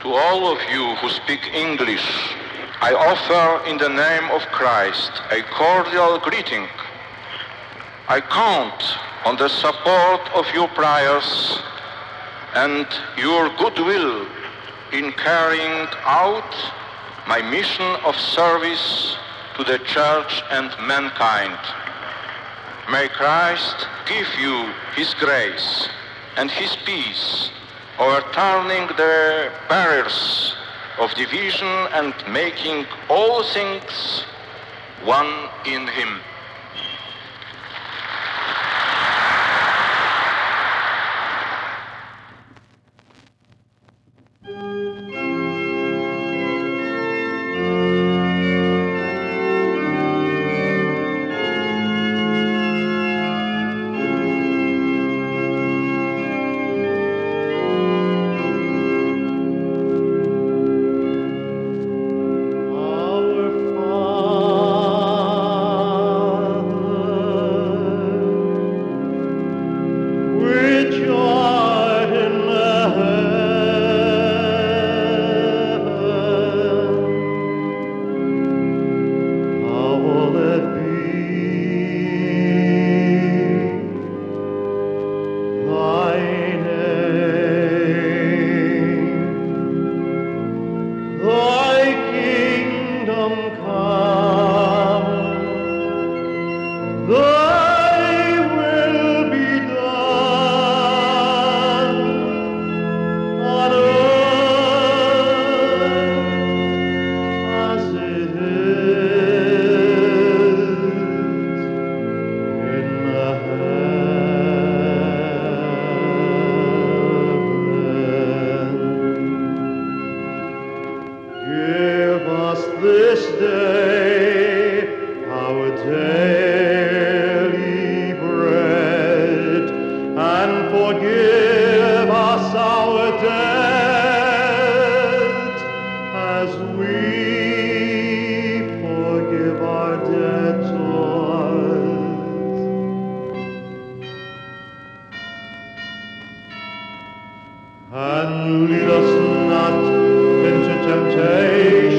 To all of you who speak English, I offer in the name of Christ a cordial greeting. I count on the support of your prayers and your goodwill in carrying out my mission of service to the church and mankind. May Christ give you his grace and his peace, overturning the barriers of division and making all things one in him. Kingdom this day our daily bread, and forgive us our debt, as we forgive our debtors. And lead us not into temptation,